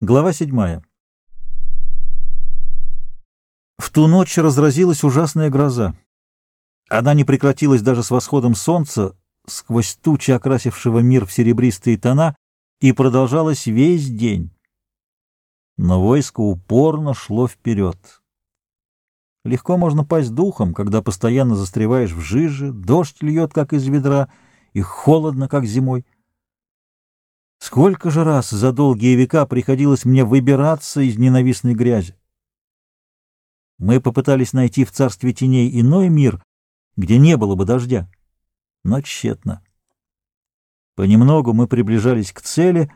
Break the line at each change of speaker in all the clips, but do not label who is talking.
Глава седьмая. В ту ночь разразилась ужасная гроза. Она не прекратилась даже с восходом солнца, сквозь тучи, окрасившего мир в серебристые тона, и продолжалась весь день. Но войско упорно шло вперед. Легко можно пасть духом, когда постоянно застреваешь в жиже, дождь льет, как из ведра, и холодно, как зимой. Сколько же раз за долгие века приходилось мне выбираться из ненавистной грязи? Мы попытались найти в царстве теней иной мир, где не было бы дождя, но тщетно. Понемногу мы приближались к цели,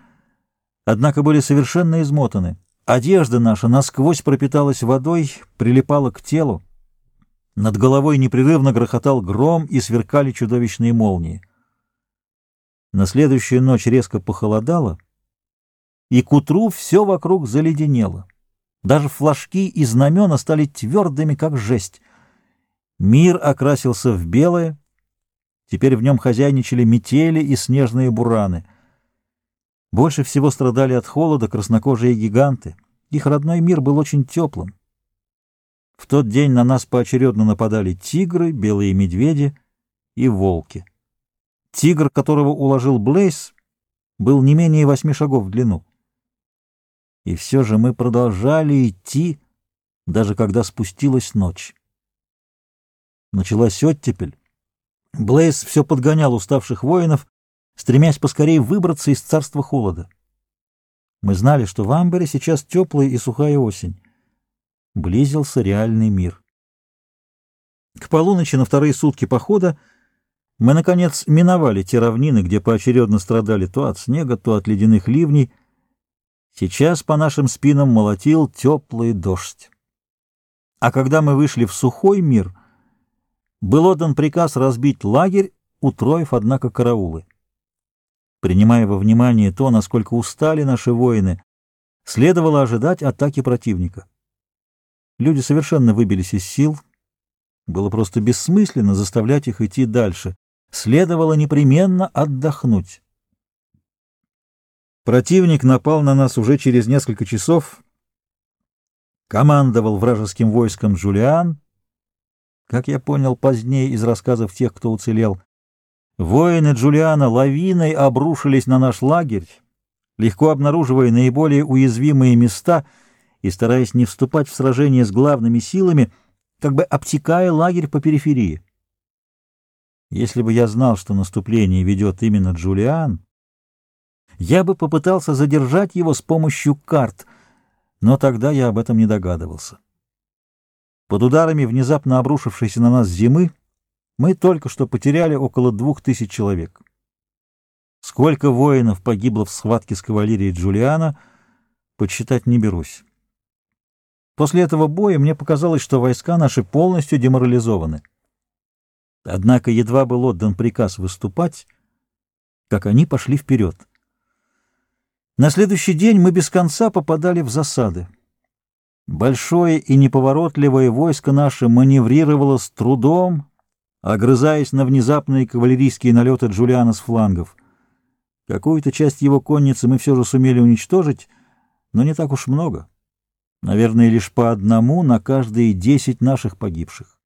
однако были совершенно измотаны. Одежда наша насквозь пропиталась водой, прилипала к телу. Над головой непрерывно грохотал гром и сверкали чудовищные молнии. На следующую ночь резко похолодало, и к утру все вокруг заледенело. Даже флажки и знамена стали твердыми, как жесть. Мир окрасился в белое, теперь в нем хозяйничали метели и снежные бураны. Больше всего страдали от холода краснокожие гиганты. Их родной мир был очень теплым. В тот день на нас поочередно нападали тигры, белые медведи и волки. Тигр, которого уложил Блейс, был не менее восьми шагов в длину. И все же мы продолжали идти, даже когда спустилась ночь. Началась оттепель. Блейс все подгонял уставших воинов, стремясь поскорее выбраться из царства холода. Мы знали, что в Амбере сейчас теплая и сухая осень. Близился реальный мир. К полуночи на вторые сутки похода мы, наконец, миновали те равнины, где поочередно страдали то от снега, то от ледяных ливней. Сейчас по нашим спинам молотил теплый дождь. А когда мы вышли в сухой мир, был отдан приказ разбить лагерь, утроив, однако, караулы. Принимая во внимание то, насколько устали наши воины, следовало ожидать атаки противника. Люди совершенно выбились из сил, было просто бессмысленно заставлять их идти дальше следовало непременно отдохнуть. Противник напал на нас уже через несколько часов, командовал вражеским войском Джулиан, как я понял позднее из рассказов тех, кто уцелел. Воины Джулиана лавиной обрушились на наш лагерь, легко обнаруживая наиболее уязвимые места и стараясь не вступать в сражение с главными силами, как бы обтекая лагерь по периферии. Если бы я знал, что наступление ведет именно Джулиан, я бы попытался задержать его с помощью карт, но тогда я об этом не догадывался. Под ударами внезапно обрушившейся на нас зимы мы только что потеряли около двух тысяч человек. Сколько воинов погибло в схватке с кавалерией Джулиана, подсчитать не берусь. После этого боя мне показалось, что войска наши полностью деморализованы. Однако едва был отдан приказ выступать, как они пошли вперед. На следующий день мы без конца попадали в засады. Большое и неповоротливое войско наше маневрировало с трудом, огрызаясь на внезапные кавалерийские налеты Джулиана с флангов. Какую-то часть его конницы мы все же сумели уничтожить, но не так уж много. Наверное, лишь по одному на каждые десять наших погибших.